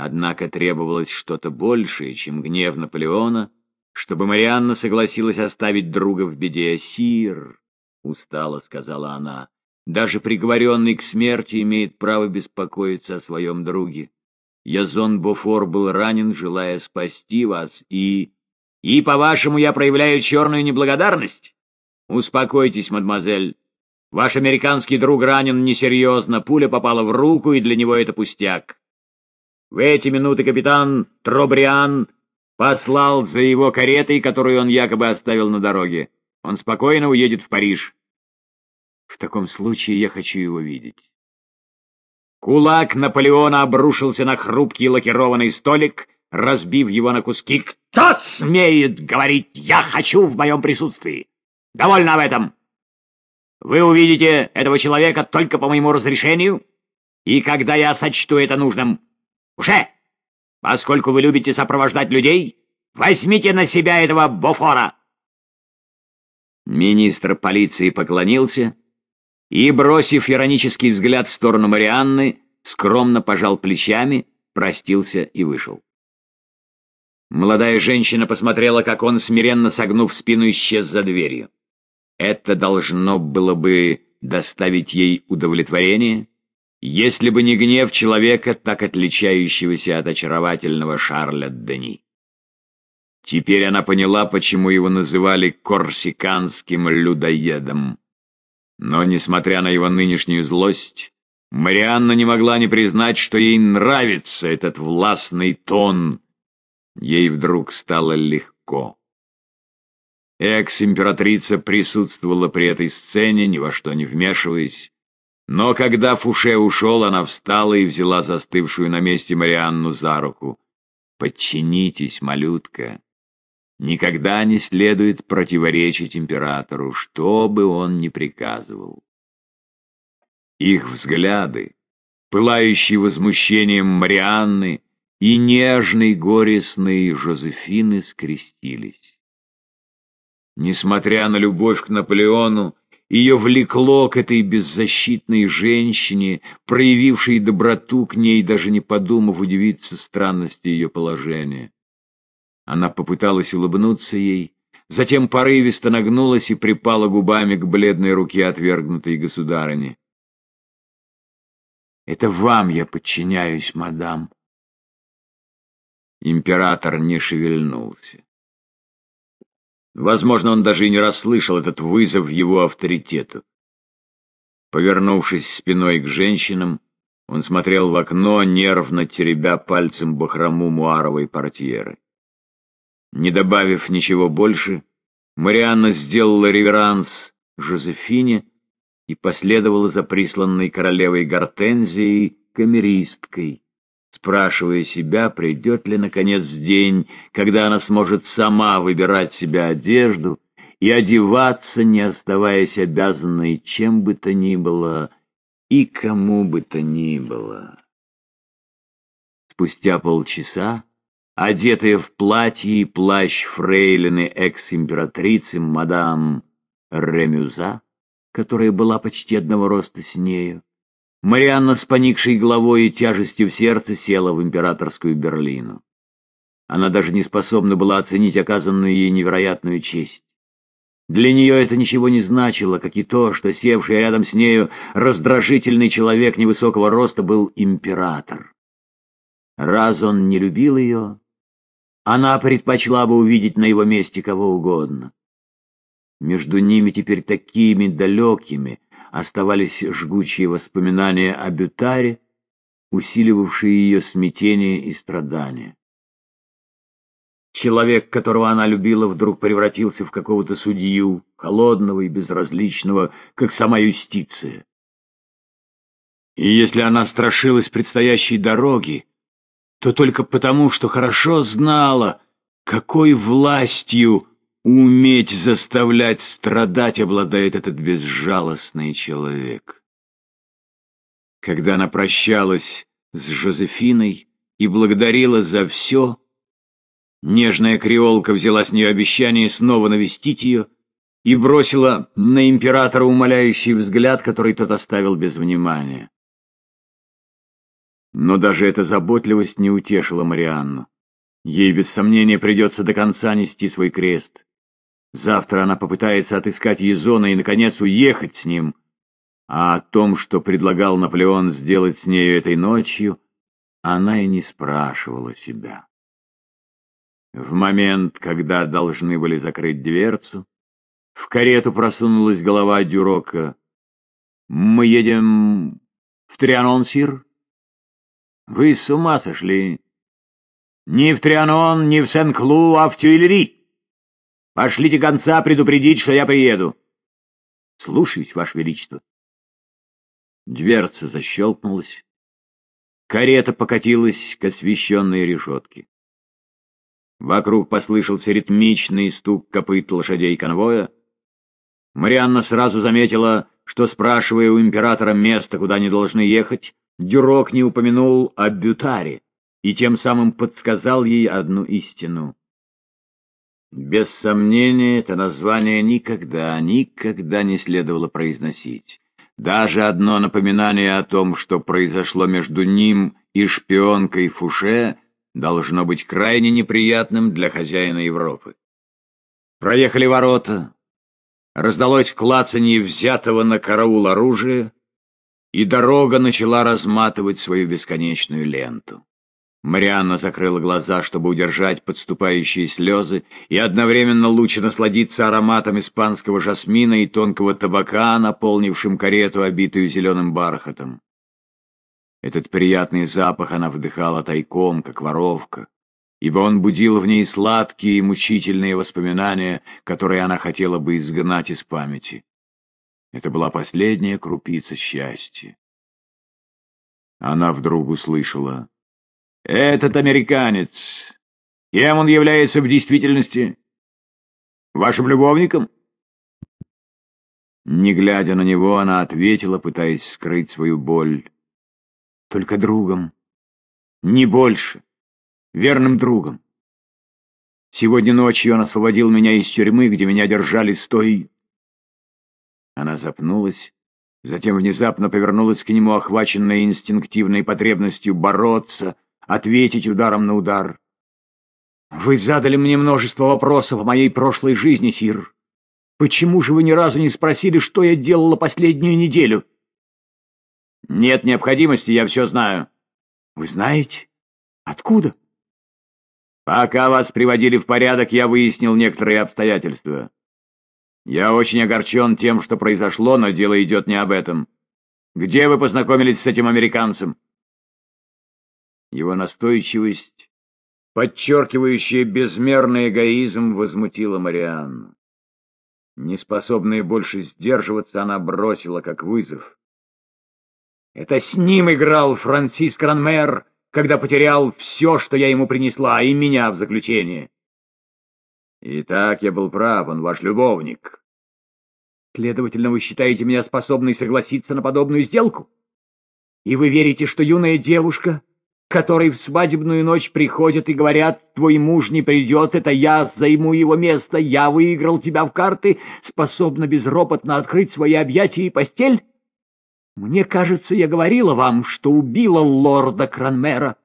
Однако требовалось что-то большее, чем гнев Наполеона, чтобы Марианна согласилась оставить друга в беде. «Сир», — устало сказала она, — «даже приговоренный к смерти имеет право беспокоиться о своем друге. Язон Бофор был ранен, желая спасти вас, и... И, по-вашему, я проявляю черную неблагодарность? Успокойтесь, мадемуазель. Ваш американский друг ранен несерьезно, пуля попала в руку, и для него это пустяк. В эти минуты капитан Тробриан послал за его каретой, которую он якобы оставил на дороге. Он спокойно уедет в Париж. В таком случае я хочу его видеть. Кулак Наполеона обрушился на хрупкий лакированный столик, разбив его на куски. «Кто смеет говорить «я хочу» в моем присутствии? Довольно об этом! Вы увидите этого человека только по моему разрешению, и когда я сочту это нужным. Уже! Поскольку вы любите сопровождать людей, возьмите на себя этого Бофора!» Министр полиции поклонился и, бросив иронический взгляд в сторону Марианны, скромно пожал плечами, простился и вышел. Молодая женщина посмотрела, как он, смиренно согнув спину, исчез за дверью. Это должно было бы доставить ей удовлетворение, если бы не гнев человека, так отличающегося от очаровательного Шарля Дени. Теперь она поняла, почему его называли корсиканским людоедом. Но, несмотря на его нынешнюю злость, Марианна не могла не признать, что ей нравится этот властный тон. Ей вдруг стало легко. Экс-императрица присутствовала при этой сцене, ни во что не вмешиваясь. Но когда Фуше ушел, она встала и взяла застывшую на месте Марианну за руку. «Подчинитесь, малютка. Никогда не следует противоречить императору, что бы он ни приказывал. Их взгляды, пылающие возмущением Марианны и нежной горестной Жозефины, скрестились. Несмотря на любовь к Наполеону, ее влекло к этой беззащитной женщине, проявившей доброту к ней, даже не подумав удивиться странности ее положения. Она попыталась улыбнуться ей, затем порывисто нагнулась и припала губами к бледной руке отвергнутой государыни. «Это вам я подчиняюсь, мадам». Император не шевельнулся. Возможно, он даже и не расслышал этот вызов его авторитету. Повернувшись спиной к женщинам, он смотрел в окно, нервно теребя пальцем бахрому муаровой портьеры. Не добавив ничего больше, Марианна сделала реверанс Жозефине и последовала за присланной королевой Гортензией камеристкой, спрашивая себя, придет ли наконец день, когда она сможет сама выбирать себе одежду и одеваться, не оставаясь обязанной чем бы то ни было и кому бы то ни было. Спустя полчаса одетая в платье и плащ фрейлины экс-императрицы мадам Ремюза, которая была почти одного роста с нею, Марианна с поникшей головой и тяжестью в сердце села в императорскую Берлину. Она даже не способна была оценить оказанную ей невероятную честь. Для нее это ничего не значило, как и то, что севший рядом с нею раздражительный человек невысокого роста был император. Раз он не любил ее, она предпочла бы увидеть на его месте кого угодно. Между ними теперь такими далекими оставались жгучие воспоминания о Бютаре, усиливавшие ее смятение и страдания. Человек, которого она любила, вдруг превратился в какого-то судью, холодного и безразличного, как сама юстиция. И если она страшилась предстоящей дороги, то только потому, что хорошо знала, какой властью уметь заставлять страдать обладает этот безжалостный человек. Когда она прощалась с Жозефиной и благодарила за все, нежная креолка взяла с нее обещание снова навестить ее и бросила на императора умоляющий взгляд, который тот оставил без внимания. Но даже эта заботливость не утешила Марианну. Ей без сомнения придется до конца нести свой крест. Завтра она попытается отыскать Езона и, наконец, уехать с ним. А о том, что предлагал Наполеон сделать с нею этой ночью, она и не спрашивала себя. В момент, когда должны были закрыть дверцу, в карету просунулась голова Дюрока. «Мы едем в Трианон, сир?» «Вы с ума сошли!» «Ни в Трианон, ни в Сен-Клу, а в Тюильри!» «Пошлите гонца предупредить, что я приеду!» «Слушаюсь, Ваше Величество!» Дверца защелкнулась. Карета покатилась к освещенной решетке. Вокруг послышался ритмичный стук копыт лошадей конвоя. Марианна сразу заметила, что, спрашивая у императора место, куда они должны ехать, Дюрок не упомянул о Бютаре и тем самым подсказал ей одну истину. Без сомнения, это название никогда, никогда не следовало произносить. Даже одно напоминание о том, что произошло между ним и шпионкой Фуше, должно быть крайне неприятным для хозяина Европы. Проехали ворота, раздалось клацанье взятого на караул оружия, и дорога начала разматывать свою бесконечную ленту. Марианна закрыла глаза, чтобы удержать подступающие слезы и одновременно лучше насладиться ароматом испанского жасмина и тонкого табака, наполнившим карету, обитую зеленым бархатом. Этот приятный запах она вдыхала тайком, как воровка, ибо он будил в ней сладкие и мучительные воспоминания, которые она хотела бы изгнать из памяти. Это была последняя крупица счастья. Она вдруг услышала этот американец, кем он является в действительности? Вашим любовником? Не глядя на него, она ответила, пытаясь скрыть свою боль. Только другом. Не больше. Верным другом. Сегодня ночью он освободил меня из тюрьмы, где меня держали с той... Она запнулась, затем внезапно повернулась к нему, охваченная инстинктивной потребностью бороться — ответить ударом на удар. Вы задали мне множество вопросов о моей прошлой жизни, Сир. Почему же вы ни разу не спросили, что я делала последнюю неделю? Нет необходимости, я все знаю. Вы знаете? Откуда? Пока вас приводили в порядок, я выяснил некоторые обстоятельства. Я очень огорчен тем, что произошло, но дело идет не об этом. Где вы познакомились с этим американцем? Его настойчивость, подчеркивающая безмерный эгоизм, возмутила Марианну. Неспособная больше сдерживаться, она бросила как вызов. Это с ним играл Франсис Кранмер, когда потерял все, что я ему принесла, и меня в заключение. Итак, я был прав, он ваш любовник. Следовательно, вы считаете меня способной согласиться на подобную сделку? И вы верите, что юная девушка которые в свадебную ночь приходят и говорят, твой муж не придет, это я займу его место, я выиграл тебя в карты, способна безропотно открыть свои объятия и постель? Мне кажется, я говорила вам, что убила лорда Кранмера.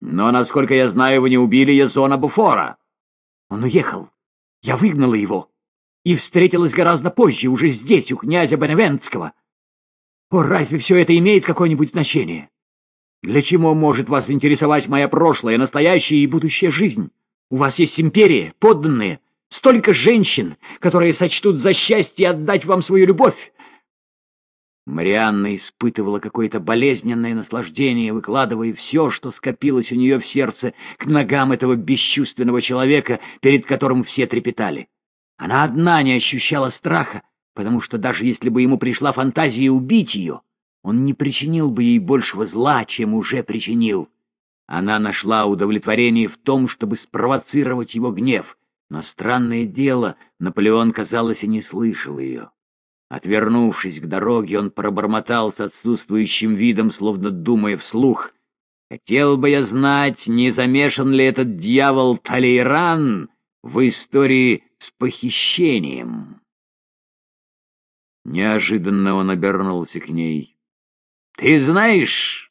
Но, насколько я знаю, вы не убили Язона Буфора. Он уехал. Я выгнала его. И встретилась гораздо позже, уже здесь, у князя Беневентского. О, разве все это имеет какое-нибудь значение? Для чего может вас интересовать моя прошлая, настоящая и будущая жизнь? У вас есть империя, подданные, столько женщин, которые сочтут за счастье отдать вам свою любовь. Марианна испытывала какое-то болезненное наслаждение, выкладывая все, что скопилось у нее в сердце, к ногам этого бесчувственного человека, перед которым все трепетали. Она одна не ощущала страха, потому что даже если бы ему пришла фантазия убить ее, он не причинил бы ей большего зла, чем уже причинил. Она нашла удовлетворение в том, чтобы спровоцировать его гнев, но странное дело, Наполеон, казалось, и не слышал ее. Отвернувшись к дороге, он пробормотал с отсутствующим видом, словно думая вслух. «Хотел бы я знать, не замешан ли этот дьявол Талейран в истории с похищением?» Неожиданно он обернулся к ней. Ты знаешь,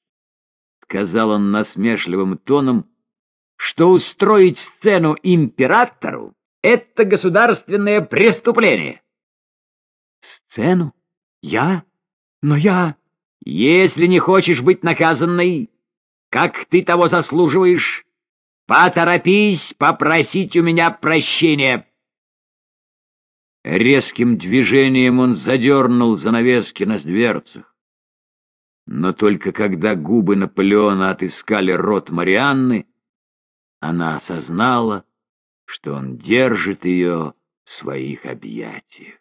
сказал он насмешливым тоном, — что устроить сцену императору — это государственное преступление. — Сцену? Я? Но я... Если не хочешь быть наказанной, как ты того заслуживаешь, поторопись попросить у меня прощения. Резким движением он задернул занавески на дверцах. Но только когда губы Наполеона отыскали рот Марианны, она осознала, что он держит ее в своих объятиях.